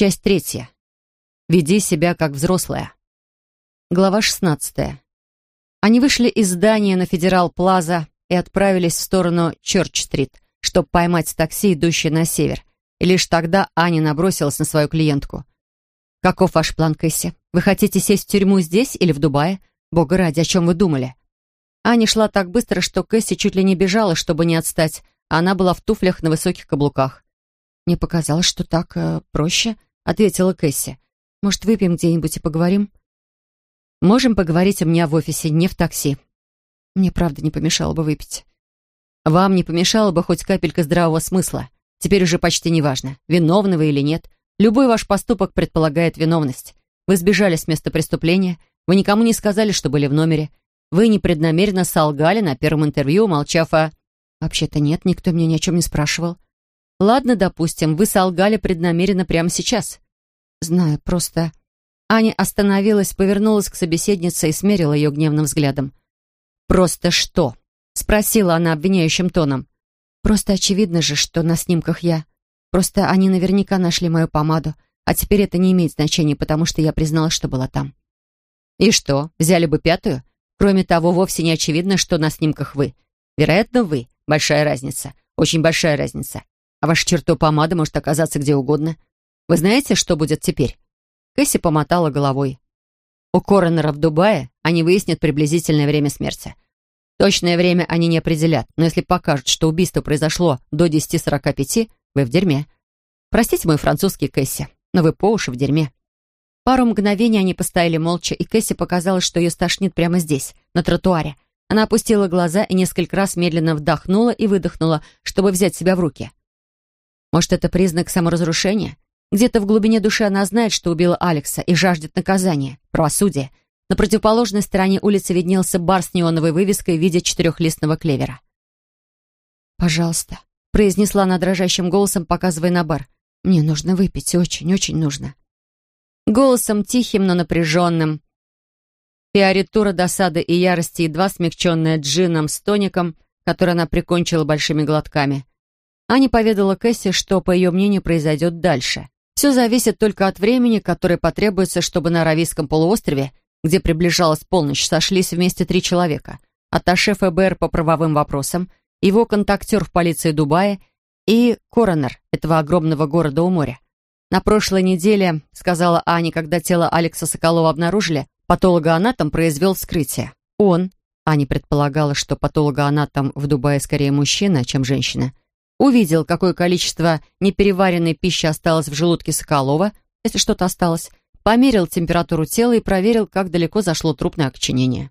Часть третья. Веди себя как взрослая. Глава шестнадцатая. Они вышли из здания на Федерал-Плаза и отправились в сторону Чёрч-стрит, чтобы поймать такси, идущее на север. И лишь тогда Аня набросилась на свою клиентку. «Каков ваш план, Кэсси? Вы хотите сесть в тюрьму здесь или в Дубае? Бога ради, о чем вы думали?» Аня шла так быстро, что Кэсси чуть ли не бежала, чтобы не отстать, а она была в туфлях на высоких каблуках. «Мне показалось, что так э, проще», — ответила Кэсси. «Может, выпьем где-нибудь и поговорим?» «Можем поговорить у меня в офисе, не в такси». «Мне правда не помешало бы выпить». «Вам не помешало бы хоть капелька здравого смысла. Теперь уже почти неважно, виновны вы или нет. Любой ваш поступок предполагает виновность. Вы сбежали с места преступления, вы никому не сказали, что были в номере. Вы непреднамеренно солгали на первом интервью, молчав о... Вообще-то нет, никто меня ни о чем не спрашивал. Ладно, допустим, вы солгали преднамеренно прямо сейчас. Знаю, просто... Аня остановилась, повернулась к собеседнице и смерила ее гневным взглядом. «Просто что?» — спросила она обвиняющим тоном. «Просто очевидно же, что на снимках я. Просто они наверняка нашли мою помаду, а теперь это не имеет значения, потому что я призналась, что была там». «И что, взяли бы пятую? Кроме того, вовсе не очевидно, что на снимках вы. Вероятно, вы. Большая разница. Очень большая разница. А ваша чертова помада может оказаться где угодно. Вы знаете, что будет теперь?» Кэсси помотала головой. У коронера в Дубае они выяснят приблизительное время смерти. Точное время они не определят, но если покажут, что убийство произошло до 10.45, вы в дерьме. Простите мой французский Кэсси, но вы по уши в дерьме. Пару мгновений они постояли молча, и Кэсси показалось, что ее стошнит прямо здесь, на тротуаре. Она опустила глаза и несколько раз медленно вдохнула и выдохнула, чтобы взять себя в руки. Может, это признак саморазрушения? Где-то в глубине души она знает, что убила Алекса и жаждет наказания, правосудия. На противоположной стороне улицы виднелся бар с неоновой вывеской в виде четырехлистного клевера. «Пожалуйста», — произнесла она дрожащим голосом, показывая на бар. «Мне нужно выпить, очень-очень нужно». Голосом тихим, но напряженным. Фиоритура досады и ярости, едва смягченная джином с тоником, который она прикончила большими глотками. Аня поведала Кэсси, что, по ее мнению, произойдет дальше. Все зависит только от времени, которое потребуется, чтобы на Аравийском полуострове, где приближалась полночь, сошлись вместе три человека. Атташе ФБР по правовым вопросам, его контактер в полиции Дубая и коронер этого огромного города у моря. На прошлой неделе, сказала Аня, когда тело Алекса Соколова обнаружили, патологоанатом произвел вскрытие. Он, Аня предполагала, что патологоанатом в Дубае скорее мужчина, чем женщина, увидел, какое количество непереваренной пищи осталось в желудке Соколова, если что-то осталось, померил температуру тела и проверил, как далеко зашло трупное окоченение.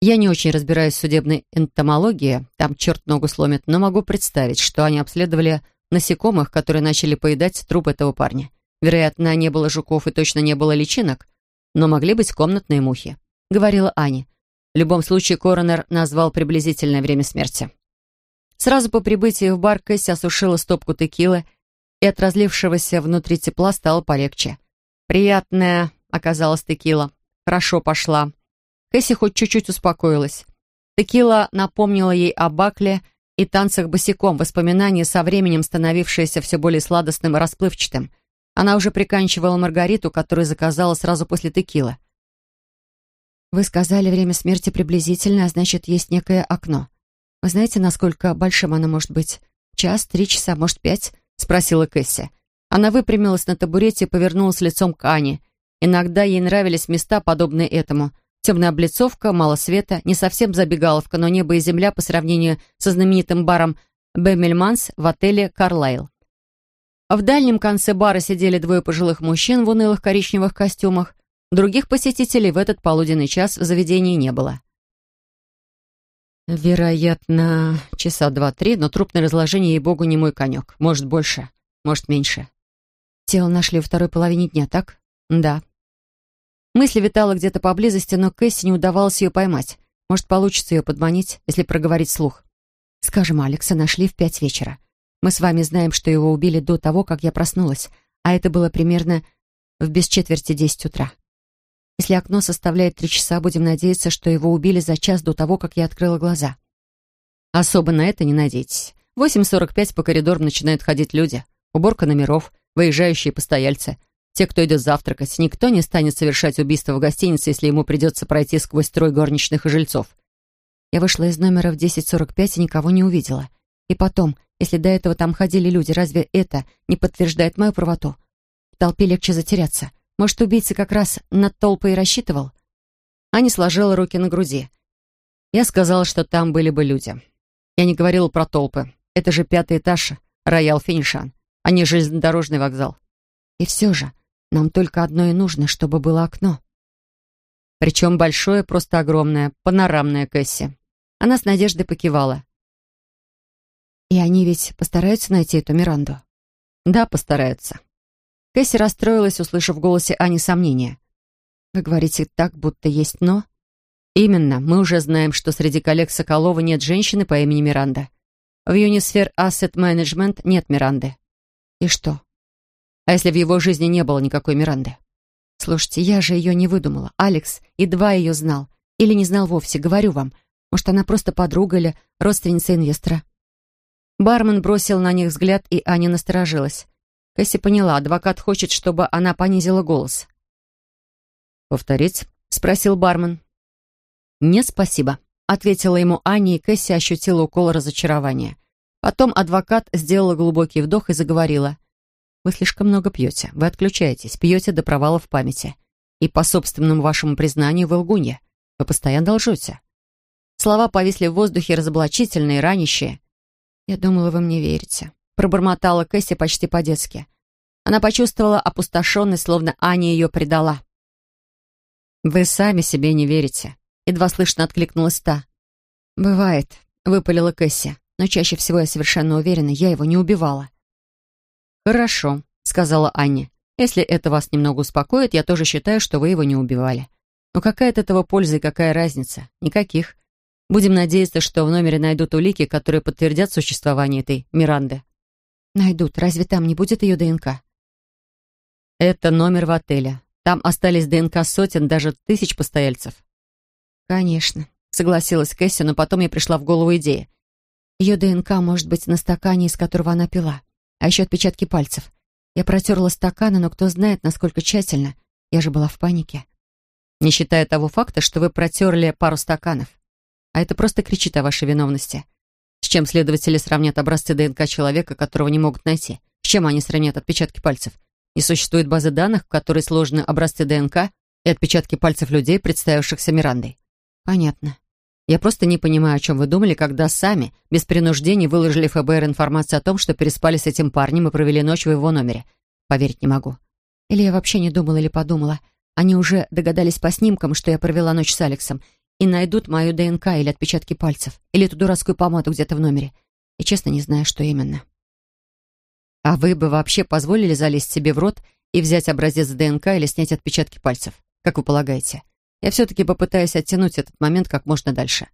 Я не очень разбираюсь в судебной энтомологии, там черт ногу сломит, но могу представить, что они обследовали насекомых, которые начали поедать труп этого парня. Вероятно, не было жуков и точно не было личинок, но могли быть комнатные мухи, говорила Аня. В любом случае, коронер назвал приблизительное время смерти. Сразу по прибытии в бар Кэсси осушила стопку текилы, и от разлившегося внутри тепла стало полегче. Приятная оказалась текила. Хорошо пошла. Кэсси хоть чуть-чуть успокоилась. Текила напомнила ей о Бакле и танцах босиком, воспоминания со временем становившиеся все более сладостным и расплывчатым. Она уже приканчивала Маргариту, которую заказала сразу после текилы. «Вы сказали, время смерти приблизительно, а значит, есть некое окно. Вы знаете, насколько большим оно может быть? Час, три часа, может, пять?» — спросила Кэсси. Она выпрямилась на табурете и повернулась лицом к Ане. Иногда ей нравились места, подобные этому — Темная облицовка, мало света, не совсем забегаловка, но небо и земля по сравнению со знаменитым баром «Бэмельманс» в отеле «Карлайл». В дальнем конце бара сидели двое пожилых мужчин в унылых коричневых костюмах. Других посетителей в этот полуденный час в заведении не было. Вероятно, часа два-три, но трупное разложение, ей-богу, не мой конек. Может, больше, может, меньше. Тело нашли во второй половине дня, так? Да. Мысль витала где-то поблизости, но Кэсси не удавалось ее поймать. Может, получится ее подманить, если проговорить слух. Скажем, Алекса нашли в пять вечера. Мы с вами знаем, что его убили до того, как я проснулась, а это было примерно в без четверти десять утра. Если окно составляет три часа, будем надеяться, что его убили за час до того, как я открыла глаза. Особо на это не надейтесь. В 8.45 по коридорам начинают ходить люди. Уборка номеров, выезжающие постояльцы, те, кто идет завтракать. Никто не станет совершать убийство в гостинице, если ему придется пройти сквозь строй горничных и жильцов. Я вышла из номера в 10.45 и никого не увидела. И потом, если до этого там ходили люди, разве это не подтверждает мою правоту? В толпе легче затеряться. Может, убийца как раз над толпой рассчитывал? Аня сложила руки на груди. Я сказала, что там были бы люди. Я не говорила про толпы. Это же пятый этаж, роял Финишан, а не железнодорожный вокзал. И все же, нам только одно и нужно, чтобы было окно. Причем большое, просто огромное, панорамное Кэсси. Она с надеждой покивала. «И они ведь постараются найти эту Миранду?» «Да, постараются». Кэсси расстроилась, услышав в голосе Ани сомнения. «Вы говорите так, будто есть «но»?» «Именно. Мы уже знаем, что среди коллег Соколова нет женщины по имени Миранда. В Unisfer Asset Management нет Миранды». «И что?» «А если в его жизни не было никакой Миранды?» «Слушайте, я же ее не выдумала. Алекс едва ее знал. Или не знал вовсе, говорю вам. Может, она просто подруга или родственница инвестора?» Бармен бросил на них взгляд, и Аня насторожилась. Кэсси поняла, адвокат хочет, чтобы она понизила голос. «Повторить?» — спросил бармен. «Не, спасибо», — ответила ему Аня, и Кэсси ощутила укол разочарования. Потом адвокат сделала глубокий вдох и заговорила. «Вы слишком много пьете. Вы отключаетесь, пьете до провала в памяти. И по собственному вашему признанию вы лгунья. Вы постоянно лжете. Слова повисли в воздухе разоблачительные, ранящие. «Я думала, вы мне верите», — пробормотала Кэсси почти по-детски. Она почувствовала опустошенность, словно Аня ее предала. «Вы сами себе не верите», — едва слышно откликнулась та. «Бывает», — выпалила Кэсси, «но чаще всего я совершенно уверена, я его не убивала». «Хорошо», — сказала Аня. «Если это вас немного успокоит, я тоже считаю, что вы его не убивали. Но какая от этого польза и какая разница? Никаких. Будем надеяться, что в номере найдут улики, которые подтвердят существование этой Миранды. Найдут. Разве там не будет ее ДНК? Это номер в отеле. Там остались ДНК сотен, даже тысяч постояльцев. Конечно, согласилась Кэсси, но потом мне пришла в голову идея. Ее ДНК может быть на стакане, из которого она пила. А еще отпечатки пальцев. Я протерла стаканы, но кто знает, насколько тщательно. Я же была в панике. Не считая того факта, что вы протерли пару стаканов а это просто кричит о вашей виновности. С чем следователи сравнят образцы ДНК человека, которого не могут найти? С чем они сравнят отпечатки пальцев? Не существует базы данных, в которой сложены образцы ДНК и отпечатки пальцев людей, представившихся Мирандой. Понятно. Я просто не понимаю, о чем вы думали, когда сами, без принуждений, выложили ФБР информацию о том, что переспали с этим парнем и провели ночь в его номере. Поверить не могу. Или я вообще не думала или подумала. Они уже догадались по снимкам, что я провела ночь с Алексом, и найдут мою ДНК или отпечатки пальцев, или эту дурацкую помаду где-то в номере. И честно не знаю, что именно. А вы бы вообще позволили залезть себе в рот и взять образец ДНК или снять отпечатки пальцев? Как вы полагаете? Я все-таки попытаюсь оттянуть этот момент как можно дальше.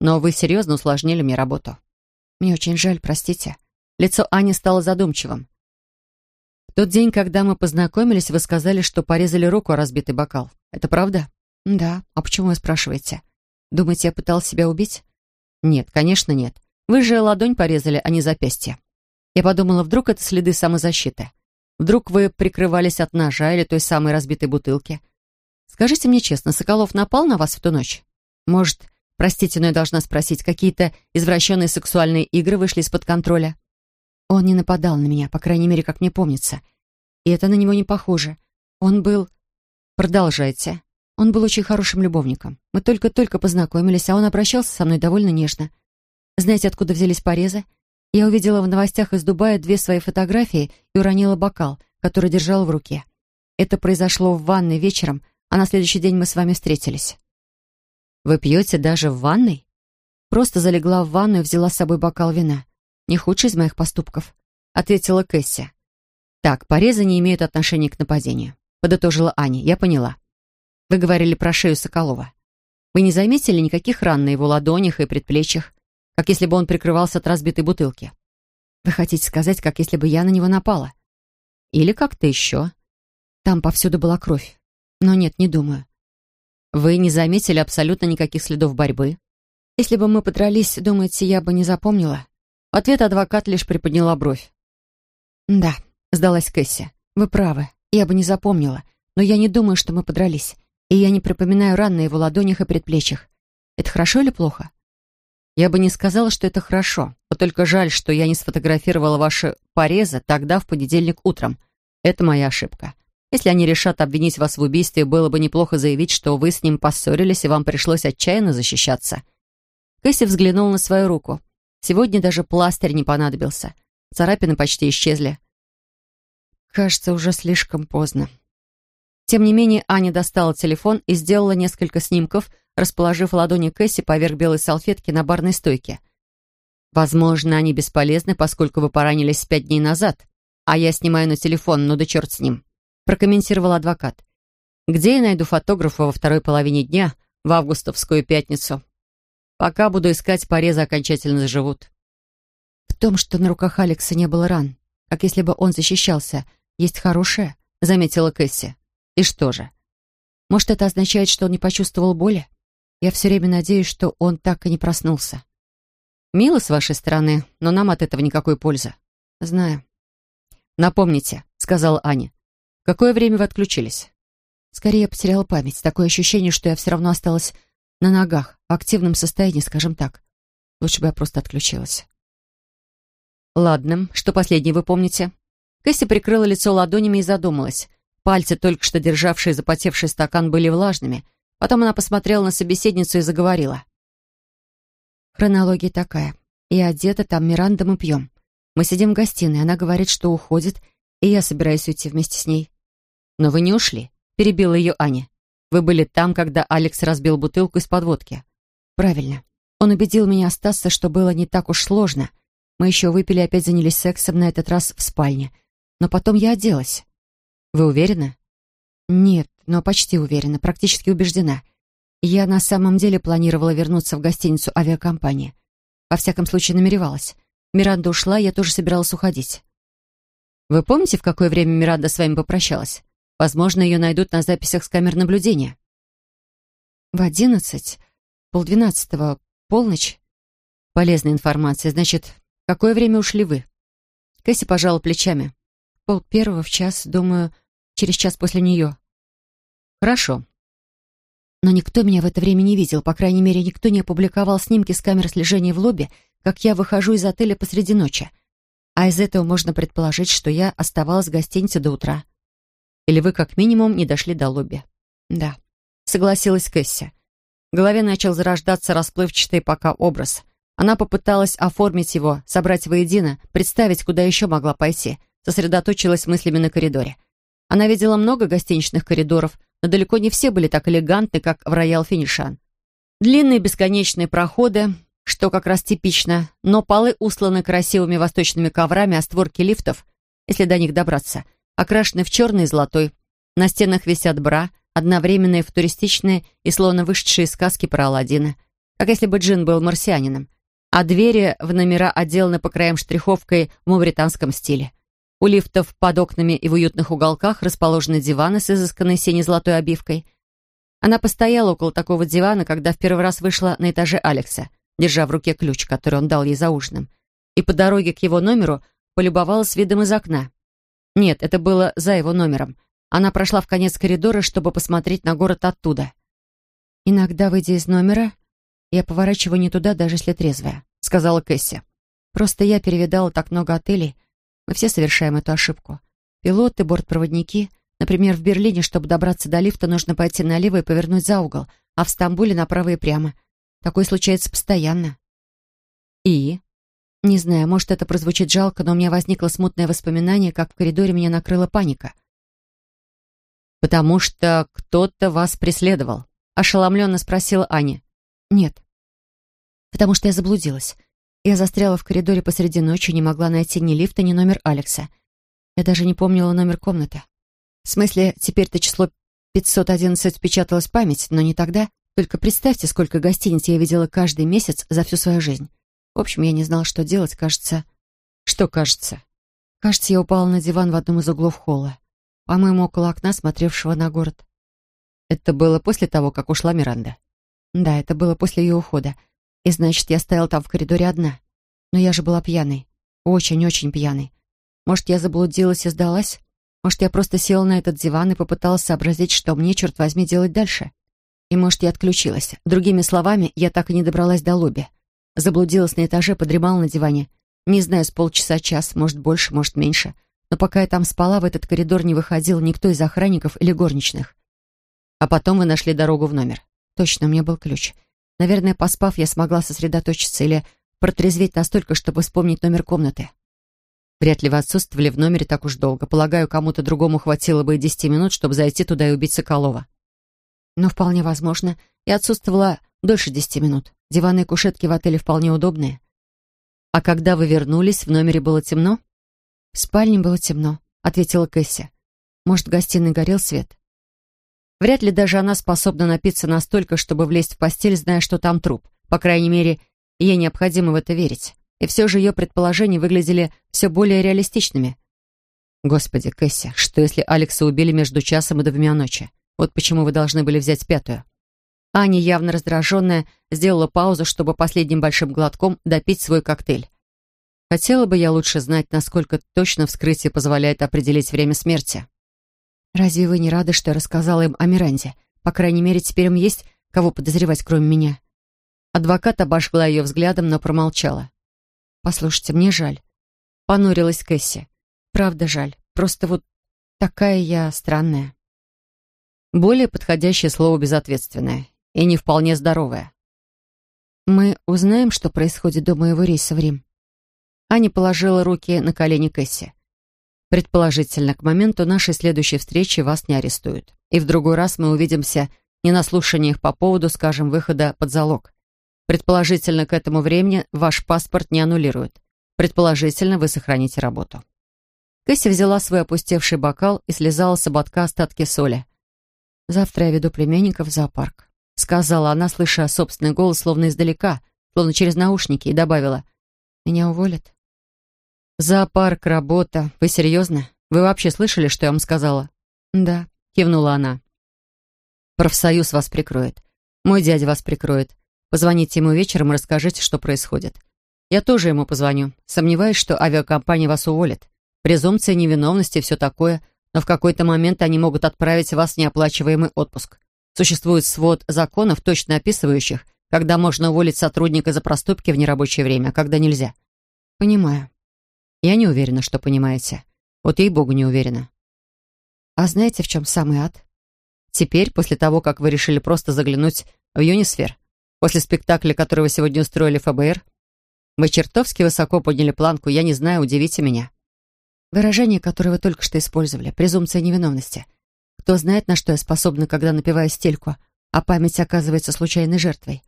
Но вы серьезно усложнили мне работу. Мне очень жаль, простите. Лицо Ани стало задумчивым. В тот день, когда мы познакомились, вы сказали, что порезали руку о разбитый бокал. Это правда? Да. А почему вы спрашиваете? Думаете, я пытался себя убить? Нет, конечно, нет. Вы же ладонь порезали, а не запястье. Я подумала, вдруг это следы самозащиты. Вдруг вы прикрывались от ножа или той самой разбитой бутылки. Скажите мне честно, Соколов напал на вас в ту ночь? Может, простите, но я должна спросить, какие-то извращенные сексуальные игры вышли из-под контроля? Он не нападал на меня, по крайней мере, как мне помнится. И это на него не похоже. Он был... Продолжайте. Он был очень хорошим любовником. Мы только-только познакомились, а он обращался со мной довольно нежно. Знаете, откуда взялись порезы? Я увидела в новостях из Дубая две свои фотографии и уронила бокал, который держала в руке. Это произошло в ванной вечером, а на следующий день мы с вами встретились. Вы пьете даже в ванной? Просто залегла в ванну и взяла с собой бокал вина. Не худший из моих поступков, ответила Кэсси. Так, порезы не имеют отношения к нападению, подытожила Аня. Я поняла. Вы говорили про шею Соколова. Вы не заметили никаких ран на его ладонях и предплечьях, как если бы он прикрывался от разбитой бутылки? Вы хотите сказать, как если бы я на него напала? Или как-то еще? Там повсюду была кровь. Но нет, не думаю. Вы не заметили абсолютно никаких следов борьбы? Если бы мы подрались, думаете, я бы не запомнила? Ответ адвокат лишь приподняла бровь. Да, — сдалась Кэсси. «Вы правы. Я бы не запомнила. Но я не думаю, что мы подрались. И я не припоминаю ран на его ладонях и предплечьях. Это хорошо или плохо?» «Я бы не сказала, что это хорошо. Вот только жаль, что я не сфотографировала ваши порезы тогда, в понедельник утром. Это моя ошибка. Если они решат обвинить вас в убийстве, было бы неплохо заявить, что вы с ним поссорились, и вам пришлось отчаянно защищаться». Кэсси взглянул на свою руку. Сегодня даже пластырь не понадобился. Царапины почти исчезли. Кажется, уже слишком поздно. Тем не менее, Аня достала телефон и сделала несколько снимков, расположив ладони Кэсси поверх белой салфетки на барной стойке. Возможно, они бесполезны, поскольку вы поранились пять дней назад, а я снимаю на телефон, ну да черт с ним, прокомментировал адвокат. Где я найду фотографа во второй половине дня в августовскую пятницу? Пока буду искать, порезы окончательно заживут. В том, что на руках Алекса не было ран, как если бы он защищался, есть хорошее, заметила Кэсси. И что же? Может, это означает, что он не почувствовал боли? Я все время надеюсь, что он так и не проснулся. Мило с вашей стороны, но нам от этого никакой пользы. Знаю. Напомните, сказала Аня. какое время вы отключились? Скорее, я потеряла память. Такое ощущение, что я все равно осталась на ногах, в активном состоянии, скажем так. Лучше бы я просто отключилась. Ладно, что последнее вы помните? Кэсси прикрыла лицо ладонями и задумалась. Пальцы, только что державшие запотевший стакан, были влажными. Потом она посмотрела на собеседницу и заговорила. Хронология такая. Я одета, там Миранда, мы пьем. Мы сидим в гостиной, она говорит, что уходит, и я собираюсь уйти вместе с ней. Но вы не ушли, перебила ее Аня. Вы были там, когда Алекс разбил бутылку из-под водки. Правильно. Он убедил меня остаться, что было не так уж сложно. Мы еще выпили и опять занялись сексом, на этот раз в спальне. Но потом я оделась. Вы уверены? Нет, но почти уверена, практически убеждена. Я на самом деле планировала вернуться в гостиницу авиакомпании. Во всяком случае, намеревалась. Миранда ушла, я тоже собиралась уходить. Вы помните, в какое время Миранда с вами попрощалась? Возможно, ее найдут на записях с камер наблюдения. В одиннадцать, полдвенадцатого, полночь. Полезная информация. Значит, какое время ушли вы? Кэсси пожала плечами. Пол первого в час, думаю, через час после нее. Хорошо. Но никто меня в это время не видел, по крайней мере, никто не опубликовал снимки с камер слежения в лобби, как я выхожу из отеля посреди ночи. А из этого можно предположить, что я оставалась в гостинице до утра. Или вы, как минимум, не дошли до лобби. Да, согласилась Кэсси. В голове начал зарождаться расплывчатый пока образ. Она попыталась оформить его, собрать воедино, представить, куда еще могла пойти. Сосредоточилась мыслями на коридоре. Она видела много гостиничных коридоров, но далеко не все были так элегантны, как в Роял Финишан. Длинные бесконечные проходы, что как раз типично, но полы усланы красивыми восточными коврами, а створки лифтов, если до них добраться, окрашены в черный и золотой. На стенах висят бра, одновременные футуристичные и словно вышедшие сказки про Аладдина, как если бы Джин был марсианином. А двери в номера отделаны по краям штриховкой в мавританском стиле. У лифтов под окнами и в уютных уголках расположены диваны с изысканной сине-золотой обивкой. Она постояла около такого дивана, когда в первый раз вышла на этаже Алекса, держа в руке ключ, который он дал ей за ужином, и по дороге к его номеру полюбовалась видом из окна. Нет, это было за его номером. Она прошла в конец коридора, чтобы посмотреть на город оттуда. «Иногда, выйдя из номера, я поворачиваю не туда, даже если трезвая», — сказала Кэсси. «Просто я перевидала так много отелей, мы все совершаем эту ошибку. Пилоты, бортпроводники. Например, в Берлине, чтобы добраться до лифта, нужно пойти налево и повернуть за угол, а в Стамбуле направо и прямо. Такое случается постоянно. И? Не знаю, может, это прозвучит жалко, но у меня возникло смутное воспоминание, как в коридоре меня накрыла паника. «Потому что кто-то вас преследовал?» — ошеломленно спросила Аня. «Нет. Потому что я заблудилась. Я застряла в коридоре посреди ночи, не могла найти ни лифта, ни номер Алекса. Я даже не помнила номер комнаты. В смысле, теперь-то число 511 впечаталось в память, но не тогда. Только представьте, сколько гостиниц я видела каждый месяц за всю свою жизнь. В общем, я не знала, что делать, кажется... Что кажется? Кажется, я упала на диван в одном из углов холла. По-моему, около окна, смотревшего на город. Это было после того, как ушла Миранда? Да, это было после ее ухода. И значит, я стояла там в коридоре одна. Но я же была пьяной. Очень-очень пьяной. Может, я заблудилась и сдалась? Может, я просто села на этот диван и попыталась сообразить, что мне, черт возьми, делать дальше? И, может, я отключилась. Другими словами, я так и не добралась до лобби. Заблудилась на этаже, подремала на диване. Не знаю, с полчаса-час, может, больше, может, меньше. Но пока я там спала, в этот коридор не выходил никто из охранников или горничных. А потом вы нашли дорогу в номер. Точно, у меня был ключ. Наверное, поспав, я смогла сосредоточиться или протрезветь настолько, чтобы вспомнить номер комнаты. Вряд ли вы отсутствовали в номере так уж долго. Полагаю, кому-то другому хватило бы и десяти минут, чтобы зайти туда и убить Соколова. Но вполне возможно, я отсутствовала дольше десяти минут. Диваны и кушетки в отеле вполне удобные. А когда вы вернулись, в номере было темно? В спальне было темно, ответила Кэсси. Может, в гостиной горел свет? Вряд ли даже она способна напиться настолько, чтобы влезть в постель, зная, что там труп. По крайней мере, ей необходимо в это верить. И все же ее предположения выглядели все более реалистичными. Господи, Кэсси, что если Алекса убили между часом и двумя ночи? Вот почему вы должны были взять пятую. Аня, явно раздраженная, сделала паузу, чтобы последним большим глотком допить свой коктейль. Хотела бы я лучше знать, насколько точно вскрытие позволяет определить время смерти. Разве вы не рады, что я рассказала им о Миранде? По крайней мере, теперь им есть кого подозревать, кроме меня. Адвокат обожгла ее взглядом, но промолчала. «Послушайте, мне жаль». Понурилась Кэсси. «Правда жаль. Просто вот такая я странная». Более подходящее слово «безответственное» и не вполне здоровое. «Мы узнаем, что происходит до моего рейса в Рим». Аня положила руки на колени Кэсси. «Предположительно, к моменту нашей следующей встречи вас не арестуют. И в другой раз мы увидимся не на слушаниях по поводу, скажем, выхода под залог. Предположительно, к этому времени ваш паспорт не аннулируют. Предположительно, вы сохраните работу». Кэсси взяла свой опустевший бокал и слезала с ободка остатки соли. «Завтра я веду племянников в зоопарк», — сказала она, слыша собственный голос словно издалека, словно через наушники, и добавила. «Меня уволят?» «Зоопарк, работа. Вы серьезно? Вы вообще слышали, что я вам сказала?» «Да», — кивнула она. «Профсоюз вас прикроет. Мой дядя вас прикроет. Позвоните ему вечером и расскажите, что происходит. Я тоже ему позвоню. Сомневаюсь, что авиакомпания вас уволит. Презумпция невиновности и все такое — но в какой-то момент они могут отправить вас в неоплачиваемый отпуск. Существует свод законов, точно описывающих, когда можно уволить сотрудника за проступки в нерабочее время, а когда нельзя. Понимаю. Я не уверена, что понимаете. Вот ей-богу не уверена. А знаете, в чем самый ад? Теперь, после того, как вы решили просто заглянуть в Юнисфер, после спектакля, который вы сегодня устроили ФБР, вы чертовски высоко подняли планку, я не знаю, удивите меня. Выражение, которое вы только что использовали, презумпция невиновности. Кто знает, на что я способна, когда напиваю стельку, а память оказывается случайной жертвой.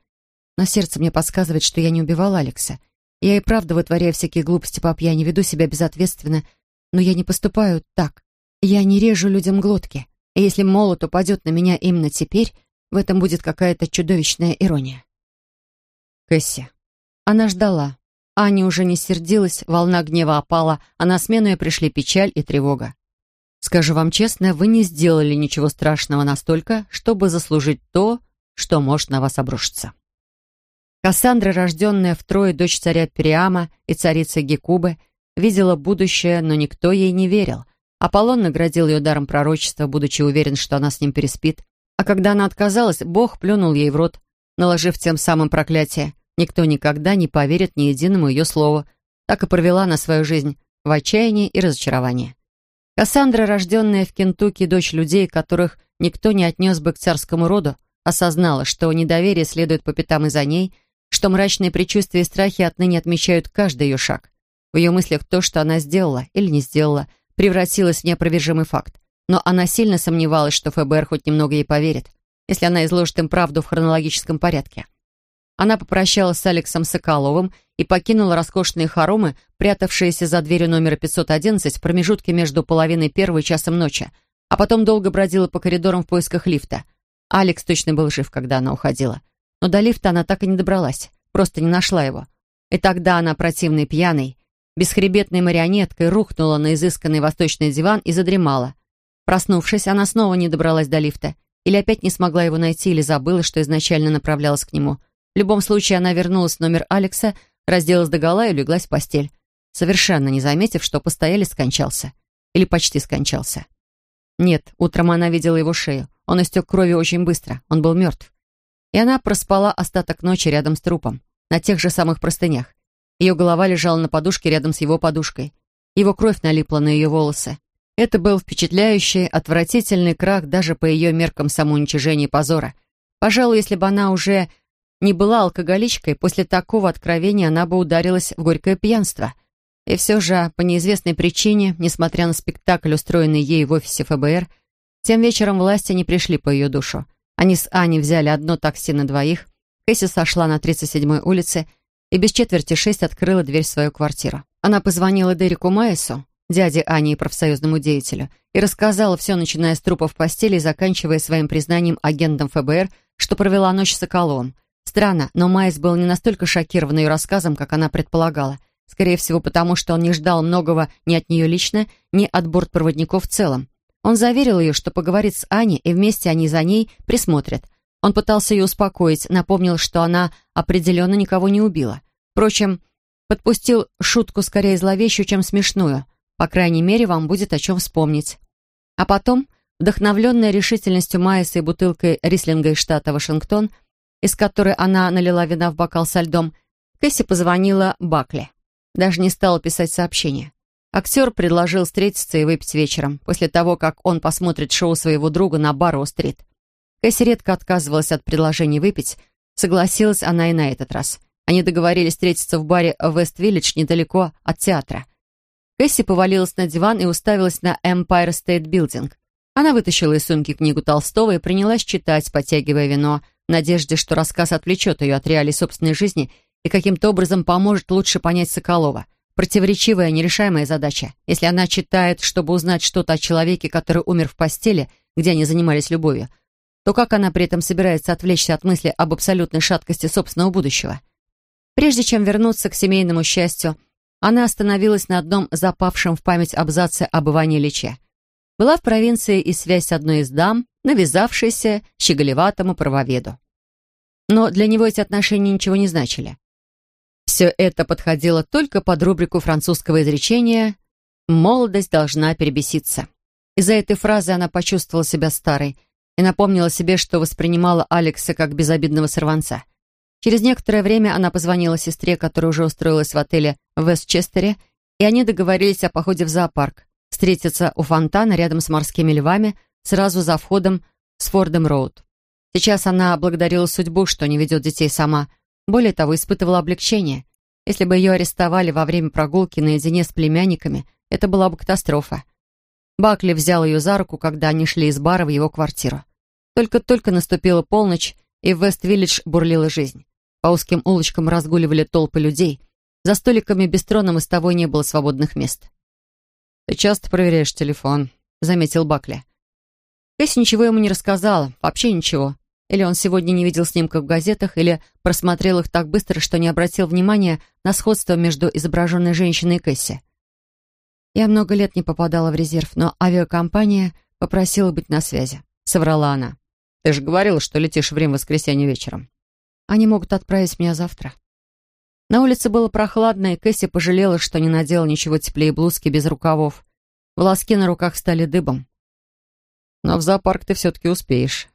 Но сердце мне подсказывает, что я не убивала Алекса. Я и правда вытворяю всякие глупости по пьяни, веду себя безответственно, но я не поступаю так. Я не режу людям глотки. И если молот упадет на меня именно теперь, в этом будет какая-то чудовищная ирония. Кэсси. Она ждала. Аня уже не сердилась, волна гнева опала, а на смену ей пришли печаль и тревога. «Скажу вам честно, вы не сделали ничего страшного настолько, чтобы заслужить то, что может на вас обрушиться». Кассандра, рожденная втрое дочь царя Периама и царицы Гекубы, видела будущее, но никто ей не верил. Аполлон наградил ее даром пророчества, будучи уверен, что она с ним переспит. А когда она отказалась, Бог плюнул ей в рот, наложив тем самым проклятие. Никто никогда не поверит ни единому ее слову. Так и провела она свою жизнь в отчаянии и разочаровании. Кассандра, рожденная в Кентукки, дочь людей, которых никто не отнес бы к царскому роду, осознала, что недоверие следует по пятам и за ней, что мрачные предчувствия и страхи отныне отмечают каждый ее шаг. В ее мыслях то, что она сделала или не сделала, превратилось в неопровержимый факт. Но она сильно сомневалась, что ФБР хоть немного ей поверит, если она изложит им правду в хронологическом порядке. Она попрощалась с Алексом Соколовым и покинула роскошные хоромы, прятавшиеся за дверью номера 511 в промежутке между половиной первой часом ночи, а потом долго бродила по коридорам в поисках лифта. Алекс точно был жив, когда она уходила. Но до лифта она так и не добралась, просто не нашла его. И тогда она, противной пьяной, бесхребетной марионеткой, рухнула на изысканный восточный диван и задремала. Проснувшись, она снова не добралась до лифта. Или опять не смогла его найти, или забыла, что изначально направлялась к нему – в любом случае, она вернулась в номер Алекса, разделась догола и улеглась в постель. совершенно не заметив, что постоялец скончался. Или почти скончался. Нет, утром она видела его шею. Он истек кровью очень быстро. Он был мертв. И она проспала остаток ночи рядом с трупом, на тех же самых простынях. Ее голова лежала на подушке рядом с его подушкой. Его кровь налипла на ее волосы. Это был впечатляющий, отвратительный крах даже по ее меркам самоуничижения и позора. Пожалуй, если бы она уже не была алкоголичкой, после такого откровения она бы ударилась в горькое пьянство. И все же, по неизвестной причине, несмотря на спектакль, устроенный ей в офисе ФБР, тем вечером власти не пришли по ее душу. Они с Аней взяли одно такси на двоих, Кэсси сошла на 37-й улице и без четверти шесть открыла дверь в свою квартиру. Она позвонила Дереку Майесу, дяде Ани и профсоюзному деятелю, и рассказала все, начиная с трупа в постели и заканчивая своим признанием агентом ФБР, что провела ночь с Соколовым. Странно, но Майс был не настолько шокирован ее рассказом, как она предполагала. Скорее всего, потому что он не ждал многого ни от нее лично, ни от бортпроводников в целом. Он заверил ее, что поговорит с Аней, и вместе они за ней присмотрят. Он пытался ее успокоить, напомнил, что она определенно никого не убила. Впрочем, подпустил шутку скорее зловещую, чем смешную. По крайней мере, вам будет о чем вспомнить. А потом, вдохновленная решительностью Майса и бутылкой рислинга из штата Вашингтон, из которой она налила вина в бокал со льдом, Кэсси позвонила Бакли. Даже не стала писать сообщение. Актер предложил встретиться и выпить вечером, после того, как он посмотрит шоу своего друга на Барроу-стрит. Кэсси редко отказывалась от предложения выпить, согласилась она и на этот раз. Они договорились встретиться в баре Вест-Виллидж недалеко от театра. Кэсси повалилась на диван и уставилась на Empire State Building. Она вытащила из сумки книгу Толстого и принялась читать, подтягивая вино, в надежде, что рассказ отвлечет ее от реалий собственной жизни и каким-то образом поможет лучше понять Соколова — Противоречивая, нерешаемая задача. Если она читает, чтобы узнать что-то о человеке, который умер в постели, где они занимались любовью, то как она при этом собирается отвлечься от мысли об абсолютной шаткости собственного будущего? Прежде чем вернуться к семейному счастью, она остановилась на одном запавшем в память абзаце об Иване Ильиче. Была в провинции и связь с одной из дам, навязавшейся щеголеватому правоведу. Но для него эти отношения ничего не значили. Все это подходило только под рубрику французского изречения «молодость должна перебеситься». Из-за этой фразы она почувствовала себя старой и напомнила себе, что воспринимала Алекса как безобидного сорванца. Через некоторое время она позвонила сестре, которая уже устроилась в отеле в Вестчестере, и они договорились о походе в зоопарк, встретиться у фонтана рядом с морскими львами, сразу за входом с Фордом Роуд. Сейчас она благодарила судьбу, что не ведет детей сама – более того, испытывала облегчение. Если бы ее арестовали во время прогулки наедине с племянниками, это была бы катастрофа. Бакли взял ее за руку, когда они шли из бара в его квартиру. Только-только наступила полночь, и в Вест-Виллидж бурлила жизнь. По узким улочкам разгуливали толпы людей. За столиками бистро на мостовой не было свободных мест. «Ты часто проверяешь телефон», — заметил Бакли. Кэсси ничего ему не рассказала, вообще ничего. Или он сегодня не видел снимков в газетах, или просмотрел их так быстро, что не обратил внимания на сходство между изображенной женщиной и Кэсси. «Я много лет не попадала в резерв, но авиакомпания попросила быть на связи», — соврала она. «Ты же говорила, что летишь в Рим в воскресенье вечером». «Они могут отправить меня завтра». На улице было прохладно, и Кэсси пожалела, что не надела ничего теплее блузки без рукавов. Волоски на руках стали дыбом. «Но в зоопарк ты все-таки успеешь.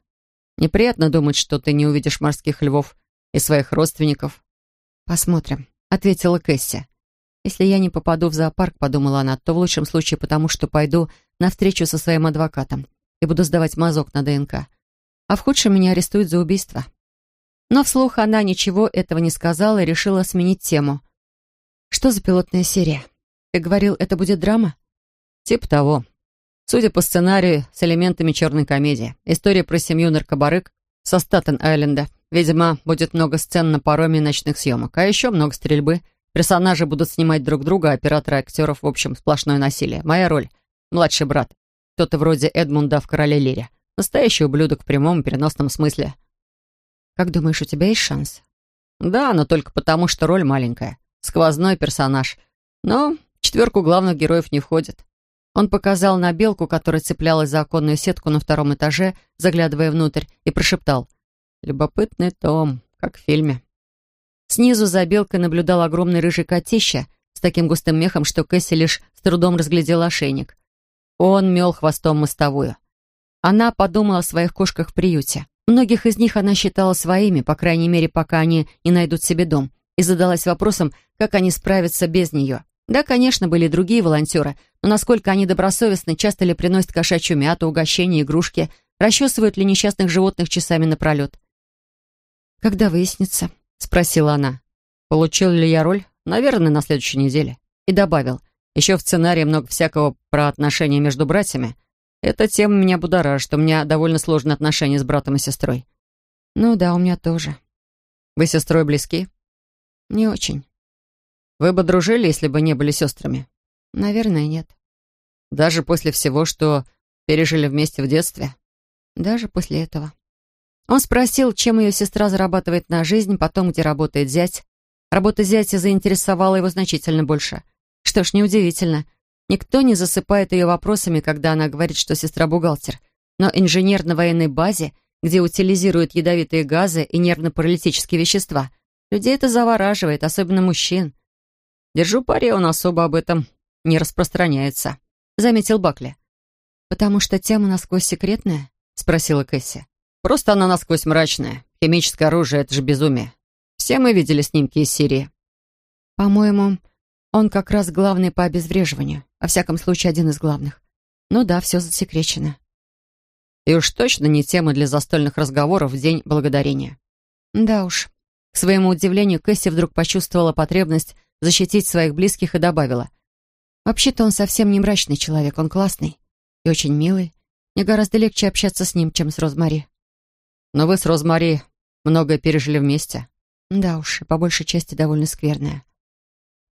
Неприятно думать, что ты не увидишь морских львов и своих родственников. «Посмотрим», — ответила Кэсси. «Если я не попаду в зоопарк», — подумала она, «то в лучшем случае потому, что пойду на встречу со своим адвокатом и буду сдавать мазок на ДНК. А в худшем меня арестуют за убийство». Но вслух она ничего этого не сказала и решила сменить тему. «Что за пилотная серия? Ты говорил, это будет драма?» «Типа того», Судя по сценарию, с элементами черной комедии. История про семью наркобарык со Статен-Айленда. Видимо, будет много сцен на пароме ночных съемок. А еще много стрельбы. Персонажи будут снимать друг друга, а операторы актеров, в общем, сплошное насилие. Моя роль — младший брат. Кто-то вроде Эдмунда в «Короле Лире». Настоящий ублюдок в прямом переносном смысле. «Как думаешь, у тебя есть шанс?» «Да, но только потому, что роль маленькая. Сквозной персонаж. Но четверку главных героев не входит. Он показал на белку, которая цеплялась за оконную сетку на втором этаже, заглядывая внутрь, и прошептал. «Любопытный том, как в фильме». Снизу за белкой наблюдал огромный рыжий котища с таким густым мехом, что Кэсси лишь с трудом разглядела ошейник. Он мел хвостом мостовую. Она подумала о своих кошках в приюте. Многих из них она считала своими, по крайней мере, пока они не найдут себе дом, и задалась вопросом, как они справятся без нее. Да, конечно, были другие волонтеры, но насколько они добросовестны, часто ли приносят кошачью мяту, угощения, игрушки, расчесывают ли несчастных животных часами напролет. «Когда выяснится?» — спросила она. «Получил ли я роль? Наверное, на следующей неделе». И добавил, еще в сценарии много всякого про отношения между братьями. Эта тема меня будоражит, у меня довольно сложные отношения с братом и сестрой. «Ну да, у меня тоже». «Вы с сестрой близки?» «Не очень». Вы бы дружили, если бы не были сестрами? Наверное, нет. Даже после всего, что пережили вместе в детстве? Даже после этого. Он спросил, чем ее сестра зарабатывает на жизнь, потом, где работает зять. Работа зятя заинтересовала его значительно больше. Что ж, неудивительно. Никто не засыпает ее вопросами, когда она говорит, что сестра бухгалтер. Но инженер на военной базе, где утилизируют ядовитые газы и нервно-паралитические вещества, людей это завораживает, особенно мужчин. Держу пари, он особо об этом не распространяется», — заметил Бакли. «Потому что тема насквозь секретная?» — спросила Кэсси. «Просто она насквозь мрачная. Химическое оружие — это же безумие. Все мы видели снимки из Сирии». «По-моему, он как раз главный по обезвреживанию. Во всяком случае, один из главных. Ну да, все засекречено». «И уж точно не тема для застольных разговоров в День Благодарения». «Да уж». К своему удивлению, Кэсси вдруг почувствовала потребность защитить своих близких и добавила. «Вообще-то он совсем не мрачный человек, он классный и очень милый. Мне гораздо легче общаться с ним, чем с Розмари». «Но вы с Розмари многое пережили вместе». «Да уж, и по большей части довольно скверная».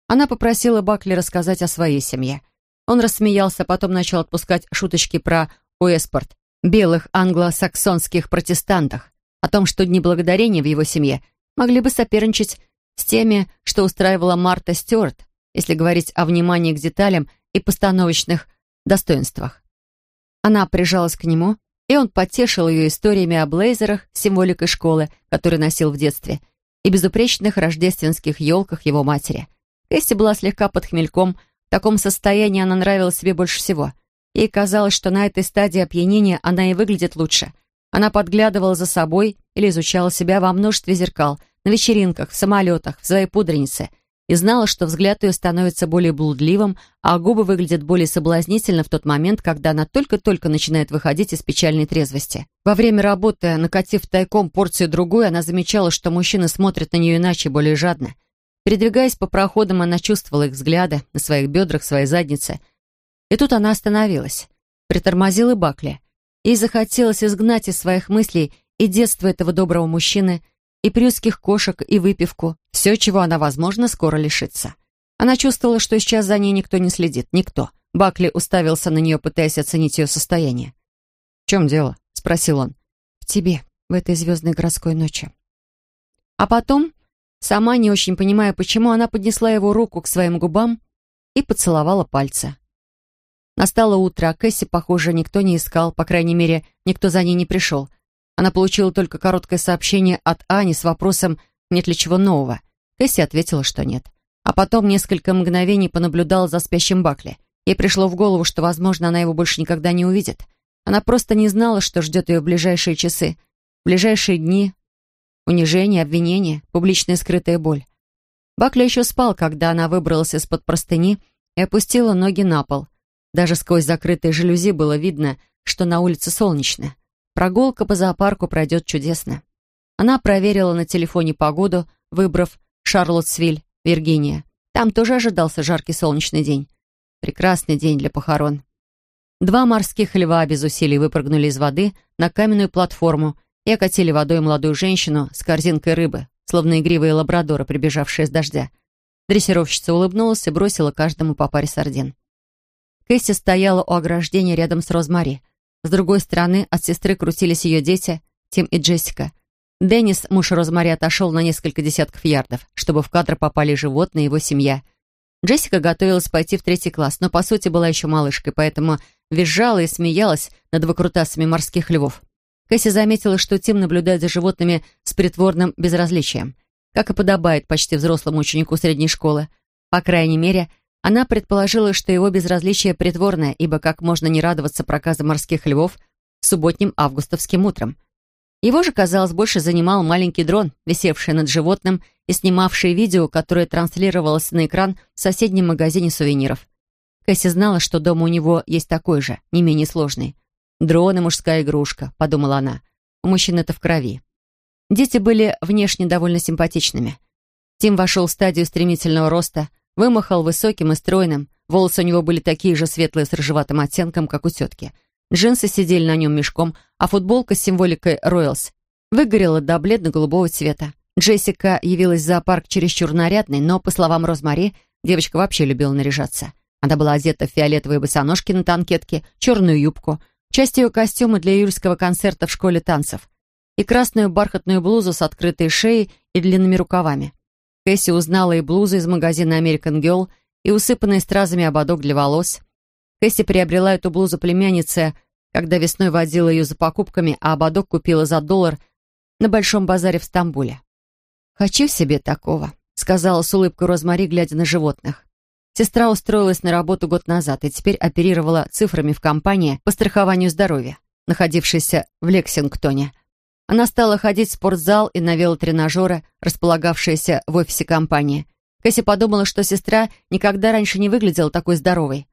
Она попросила Бакли рассказать о своей семье. Он рассмеялся, потом начал отпускать шуточки про Уэспорт, белых англосаксонских протестантах, о том, что Дни Благодарения в его семье могли бы соперничать с теми, что устраивала Марта Стюарт, если говорить о внимании к деталям и постановочных достоинствах. Она прижалась к нему, и он потешил ее историями о блейзерах, символикой школы, который носил в детстве, и безупречных рождественских елках его матери. Кэсси была слегка под хмельком, в таком состоянии она нравилась себе больше всего. Ей казалось, что на этой стадии опьянения она и выглядит лучше. Она подглядывала за собой или изучала себя во множестве зеркал — на вечеринках, в самолетах, в своей пудренице, и знала, что взгляд ее становится более блудливым, а губы выглядят более соблазнительно в тот момент, когда она только-только начинает выходить из печальной трезвости. Во время работы, накатив тайком порцию другую, она замечала, что мужчины смотрят на нее иначе, более жадно. Передвигаясь по проходам, она чувствовала их взгляды на своих бедрах, своей заднице. И тут она остановилась. Притормозила Бакли. Ей захотелось изгнать из своих мыслей и детство этого доброго мужчины – и приютских кошек, и выпивку. Все, чего она, возможно, скоро лишится. Она чувствовала, что сейчас за ней никто не следит. Никто. Бакли уставился на нее, пытаясь оценить ее состояние. «В чем дело?» — спросил он. «В тебе, в этой звездной городской ночи». А потом, сама не очень понимая, почему, она поднесла его руку к своим губам и поцеловала пальцы. Настало утро, а Кэсси, похоже, никто не искал, по крайней мере, никто за ней не пришел — она получила только короткое сообщение от Ани с вопросом «нет ли чего нового?». Кэсси ответила, что нет. А потом несколько мгновений понаблюдала за спящим Бакли. Ей пришло в голову, что, возможно, она его больше никогда не увидит. Она просто не знала, что ждет ее в ближайшие часы, в ближайшие дни. Унижение, обвинение, публичная скрытая боль. Бакли еще спал, когда она выбралась из-под простыни и опустила ноги на пол. Даже сквозь закрытые жалюзи было видно, что на улице солнечно. Прогулка по зоопарку пройдет чудесно. Она проверила на телефоне погоду, выбрав Шарлоттсвиль, Виргиния. Там тоже ожидался жаркий солнечный день. Прекрасный день для похорон. Два морских льва без усилий выпрыгнули из воды на каменную платформу и окатили водой молодую женщину с корзинкой рыбы, словно игривые лабрадоры, прибежавшие с дождя. Дрессировщица улыбнулась и бросила каждому по паре сардин. Кэсси стояла у ограждения рядом с Розмари — с другой стороны, от сестры крутились ее дети, Тим и Джессика. Деннис, муж Розмари, отошел на несколько десятков ярдов, чтобы в кадр попали животные и его семья. Джессика готовилась пойти в третий класс, но, по сути, была еще малышкой, поэтому визжала и смеялась над выкрутасами морских львов. Кэсси заметила, что Тим наблюдает за животными с притворным безразличием, как и подобает почти взрослому ученику средней школы. По крайней мере, она предположила, что его безразличие притворное, ибо как можно не радоваться проказам морских львов субботним августовским утром. Его же, казалось, больше занимал маленький дрон, висевший над животным и снимавший видео, которое транслировалось на экран в соседнем магазине сувениров. Кэсси знала, что дома у него есть такой же, не менее сложный. «Дрон и мужская игрушка», — подумала она. У мужчин это в крови. Дети были внешне довольно симпатичными. Тим вошел в стадию стремительного роста, вымахал высоким и стройным, волосы у него были такие же светлые с рыжеватым оттенком, как у тетки. Джинсы сидели на нем мешком, а футболка с символикой «Роялс» выгорела до бледно-голубого цвета. Джессика явилась в зоопарк чересчур нарядной, но, по словам Розмари, девочка вообще любила наряжаться. Она была одета в фиолетовые босоножки на танкетке, черную юбку, часть ее костюма для июльского концерта в школе танцев и красную бархатную блузу с открытой шеей и длинными рукавами. Кэсси узнала и блузу из магазина American Girl, и усыпанный стразами ободок для волос. Кэсси приобрела эту блузу племяннице, когда весной водила ее за покупками, а ободок купила за доллар на Большом базаре в Стамбуле. «Хочу себе такого», — сказала с улыбкой Розмари, глядя на животных. Сестра устроилась на работу год назад и теперь оперировала цифрами в компании по страхованию здоровья, находившейся в Лексингтоне. Она стала ходить в спортзал и на велотренажеры, располагавшиеся в офисе компании. Кэсси подумала, что сестра никогда раньше не выглядела такой здоровой.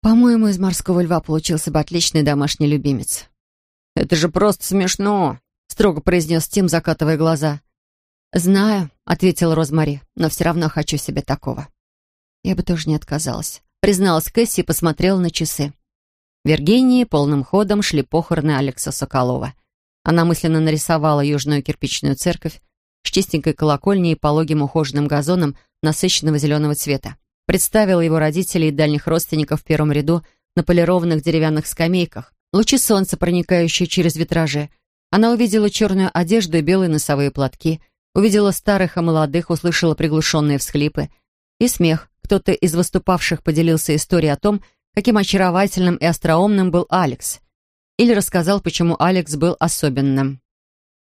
«По-моему, из морского льва получился бы отличный домашний любимец». «Это же просто смешно», — строго произнес Тим, закатывая глаза. «Знаю», — ответила Розмари, «но все равно хочу себе такого». Я бы тоже не отказалась. Призналась Кэсси и посмотрела на часы. В полным ходом шли похороны Алекса Соколова. Она мысленно нарисовала южную кирпичную церковь с чистенькой колокольней и пологим ухоженным газоном насыщенного зеленого цвета. Представила его родителей и дальних родственников в первом ряду на полированных деревянных скамейках, лучи солнца, проникающие через витражи. Она увидела черную одежду и белые носовые платки — Увидела старых и молодых, услышала приглушенные всхлипы и смех. Кто-то из выступавших поделился историей о том, каким очаровательным и остроумным был Алекс. Или рассказал, почему Алекс был особенным.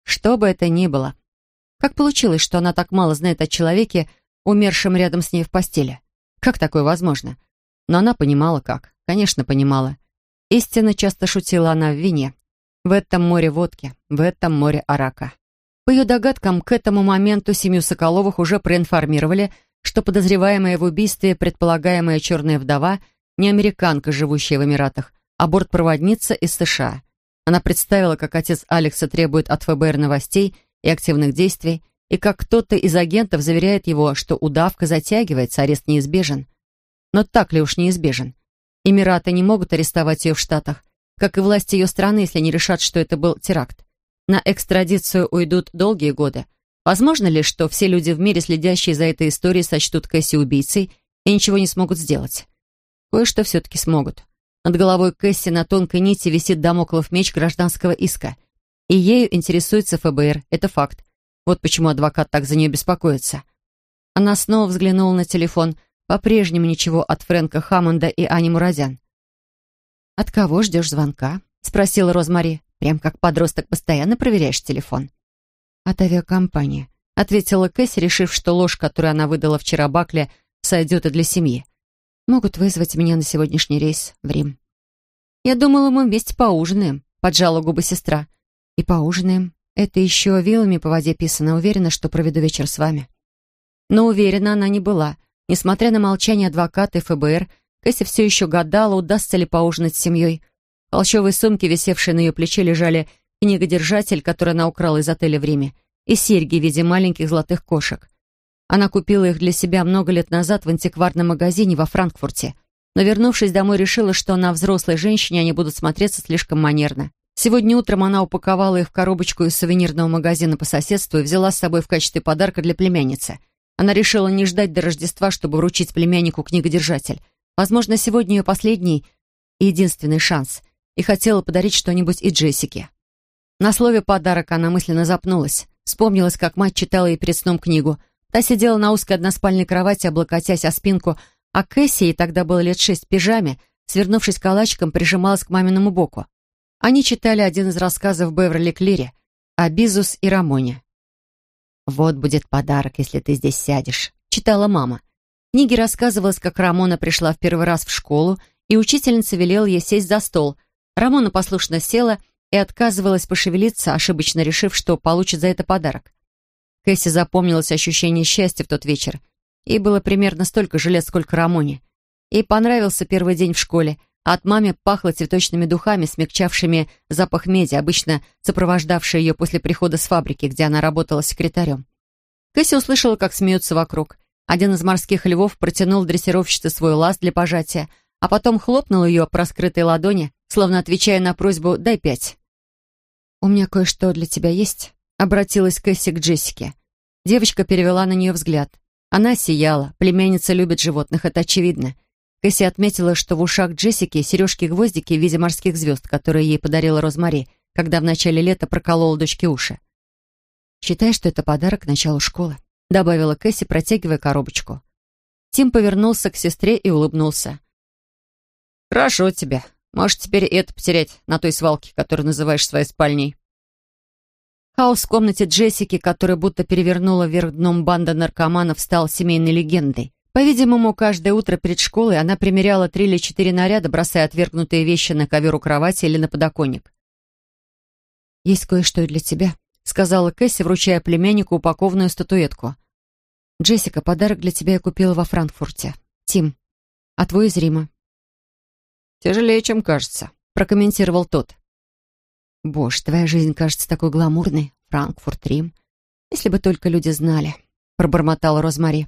Что бы это ни было. Как получилось, что она так мало знает о человеке, умершем рядом с ней в постели? Как такое возможно? Но она понимала, как. Конечно, понимала. Истинно часто шутила она в вине. В этом море водки, в этом море арака. По ее догадкам, к этому моменту семью Соколовых уже проинформировали, что подозреваемая в убийстве предполагаемая черная вдова не американка, живущая в Эмиратах, а бортпроводница из США. Она представила, как отец Алекса требует от ФБР новостей и активных действий, и как кто-то из агентов заверяет его, что удавка затягивается, арест неизбежен. Но так ли уж неизбежен? Эмираты не могут арестовать ее в Штатах, как и власти ее страны, если не решат, что это был теракт. На экстрадицию уйдут долгие годы. Возможно ли, что все люди в мире, следящие за этой историей, сочтут Кэсси убийцей и ничего не смогут сделать? Кое-что все-таки смогут. Над головой Кэсси на тонкой нити висит домоклов меч гражданского иска. И ею интересуется ФБР, это факт. Вот почему адвокат так за нее беспокоится. Она снова взглянула на телефон. По-прежнему ничего от Фрэнка Хаммонда и Ани Муразян. «От кого ждешь звонка?» — спросила Розмари. Прям как подросток постоянно проверяешь телефон. От авиакомпании. Ответила Кэсси, решив, что ложь, которую она выдала вчера Бакле, сойдет и для семьи. Могут вызвать меня на сегодняшний рейс в Рим. Я думала, мы вместе поужинаем, поджала губы сестра. И поужинаем. Это еще вилами по воде писано. Уверена, что проведу вечер с вами. Но уверена она не была. Несмотря на молчание адвоката и ФБР, Кэсси все еще гадала, удастся ли поужинать с семьей. В холщовой сумке, висевшей на ее плече, лежали книгодержатель, который она украла из отеля в Риме, и серьги в виде маленьких золотых кошек. Она купила их для себя много лет назад в антикварном магазине во Франкфурте, но, вернувшись домой, решила, что на взрослой женщине они будут смотреться слишком манерно. Сегодня утром она упаковала их в коробочку из сувенирного магазина по соседству и взяла с собой в качестве подарка для племянницы. Она решила не ждать до Рождества, чтобы вручить племяннику книгодержатель. Возможно, сегодня ее последний и единственный шанс и хотела подарить что-нибудь и Джессике. На слове «подарок» она мысленно запнулась. Вспомнилась, как мать читала ей перед сном книгу. Та сидела на узкой односпальной кровати, облокотясь о спинку, а Кэсси, ей тогда было лет шесть, в пижаме, свернувшись калачиком, прижималась к маминому боку. Они читали один из рассказов Беверли Клири о Бизус и Рамоне. «Вот будет подарок, если ты здесь сядешь», — читала мама. В книге рассказывалось, как Рамона пришла в первый раз в школу, и учительница велела ей сесть за стол. Рамона послушно села и отказывалась пошевелиться, ошибочно решив, что получит за это подарок. Кэсси запомнилось ощущение счастья в тот вечер. Ей было примерно столько же лет, сколько Рамоне. Ей понравился первый день в школе, от мамы пахло цветочными духами, смягчавшими запах меди, обычно сопровождавшие ее после прихода с фабрики, где она работала секретарем. Кэсси услышала, как смеются вокруг. Один из морских львов протянул дрессировщице свой лаз для пожатия, а потом хлопнул ее по раскрытой ладони, словно отвечая на просьбу «дай пять». «У меня кое-что для тебя есть», — обратилась Кэсси к Джессике. Девочка перевела на нее взгляд. Она сияла, племянница любит животных, это очевидно. Кэсси отметила, что в ушах Джессики сережки-гвоздики в виде морских звезд, которые ей подарила Розмари, когда в начале лета проколола дочке уши. «Считай, что это подарок началу школы», — добавила Кэсси, протягивая коробочку. Тим повернулся к сестре и улыбнулся. «Хорошо тебе. Можешь теперь это потерять на той свалке, которую называешь своей спальней». Хаос в комнате Джессики, которая будто перевернула вверх дном банда наркоманов, стал семейной легендой. По-видимому, каждое утро перед школой она примеряла три или четыре наряда, бросая отвергнутые вещи на ковер у кровати или на подоконник. «Есть кое-что и для тебя», — сказала Кэсси, вручая племяннику упакованную статуэтку. «Джессика, подарок для тебя я купила во Франкфурте. Тим, а твой из Рима». «Тяжелее, чем кажется», — прокомментировал тот. «Боже, твоя жизнь кажется такой гламурной. Франкфурт, Рим. Если бы только люди знали», — пробормотала Розмари.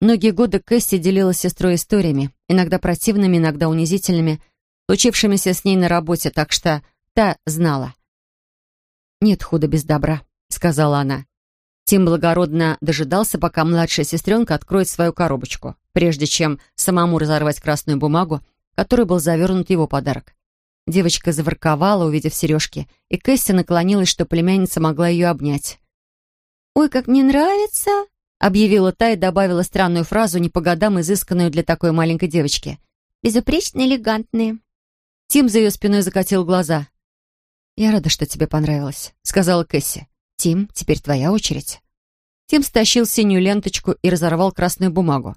Многие годы Кэсси делилась с сестрой историями, иногда противными, иногда унизительными, случившимися с ней на работе, так что та знала. «Нет худа без добра», — сказала она. Тим благородно дожидался, пока младшая сестренка откроет свою коробочку, прежде чем самому разорвать красную бумагу, которой был завернут его подарок. Девочка заворковала, увидев сережки, и Кэсси наклонилась, что племянница могла ее обнять. «Ой, как мне нравится!» — объявила та и добавила странную фразу, не по годам изысканную для такой маленькой девочки. «Безупречно элегантные». Тим за ее спиной закатил глаза. «Я рада, что тебе понравилось», — сказала Кэсси. «Тим, теперь твоя очередь». Тим стащил синюю ленточку и разорвал красную бумагу.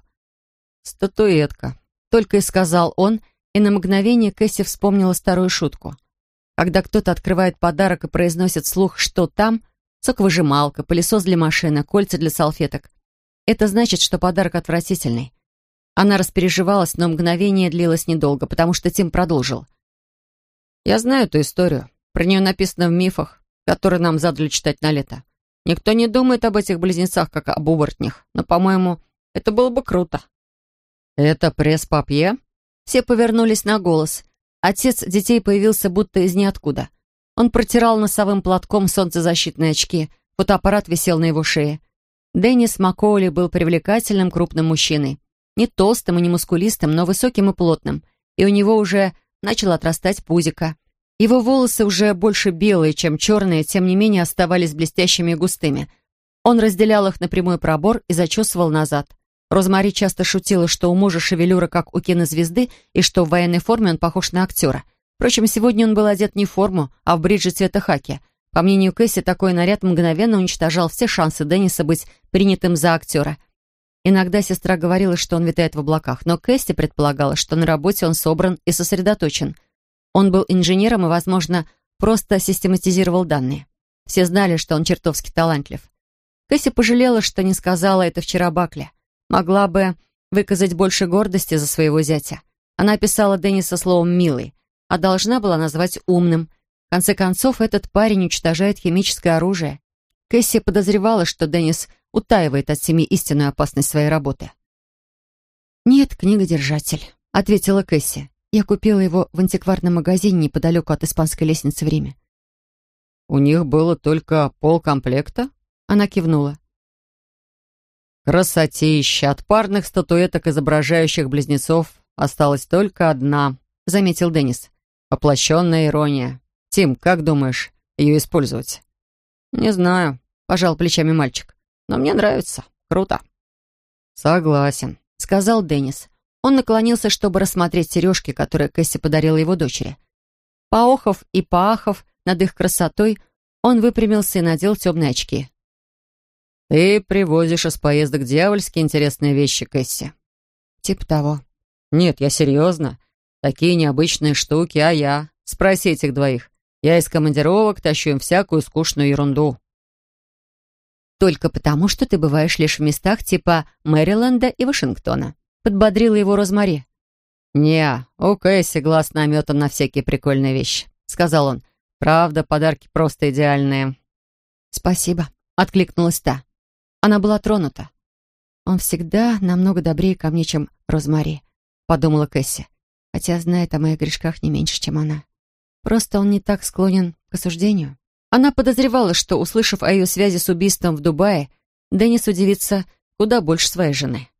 «Статуэтка», — только и сказал он, — и на мгновение Кэсси вспомнила старую шутку. Когда кто-то открывает подарок и произносит слух «что там?», соковыжималка, пылесос для машины, кольца для салфеток. Это значит, что подарок отвратительный. Она распереживалась, но мгновение длилось недолго, потому что Тим продолжил. «Я знаю эту историю. Про нее написано в мифах, которые нам задали читать на лето. Никто не думает об этих близнецах, как об увортнях, но, по-моему, это было бы круто». «Это пресс-папье?» Все повернулись на голос. Отец детей появился будто из ниоткуда. Он протирал носовым платком солнцезащитные очки, фотоаппарат висел на его шее. Деннис Маккоули был привлекательным крупным мужчиной. Не толстым и не мускулистым, но высоким и плотным. И у него уже начал отрастать пузико. Его волосы уже больше белые, чем черные, тем не менее оставались блестящими и густыми. Он разделял их на прямой пробор и зачесывал назад. Розмари часто шутила, что у мужа шевелюра, как у кинозвезды, и что в военной форме он похож на актера. Впрочем, сегодня он был одет не в форму, а в бриджи цвета хаки. По мнению Кэсси, такой наряд мгновенно уничтожал все шансы Денниса быть принятым за актера. Иногда сестра говорила, что он витает в облаках, но Кэсси предполагала, что на работе он собран и сосредоточен. Он был инженером и, возможно, просто систематизировал данные. Все знали, что он чертовски талантлив. Кэсси пожалела, что не сказала это вчера Бакле. Могла бы выказать больше гордости за своего зятя. Она описала Денниса словом «милый», а должна была назвать «умным». В конце концов, этот парень уничтожает химическое оружие. Кэсси подозревала, что Деннис утаивает от семьи истинную опасность своей работы. «Нет, книгодержатель», — ответила Кэсси. «Я купила его в антикварном магазине неподалеку от испанской лестницы в Риме». «У них было только полкомплекта?» Она кивнула. «Красотища! От парных статуэток, изображающих близнецов, осталась только одна», — заметил Деннис. «Воплощенная ирония. Тим, как думаешь, ее использовать?» «Не знаю», — пожал плечами мальчик. «Но мне нравится. Круто». «Согласен», — сказал Деннис. Он наклонился, чтобы рассмотреть сережки, которые Кэсси подарила его дочери. Поохов и поахов над их красотой, он выпрямился и надел темные очки. Ты привозишь из поездок дьявольски интересные вещи, Кэсси. Типа того. Нет, я серьезно. Такие необычные штуки, а я? Спроси этих двоих. Я из командировок тащу им всякую скучную ерунду. Только потому, что ты бываешь лишь в местах типа Мэриленда и Вашингтона. Подбодрила его Розмари. «Не, у Кэсси глаз наметан на всякие прикольные вещи», — сказал он. «Правда, подарки просто идеальные». «Спасибо», — откликнулась та. Она была тронута. «Он всегда намного добрее ко мне, чем Розмари», — подумала Кэсси, хотя знает о моих грешках не меньше, чем она. Просто он не так склонен к осуждению. Она подозревала, что, услышав о ее связи с убийством в Дубае, Деннис удивится куда больше своей жены.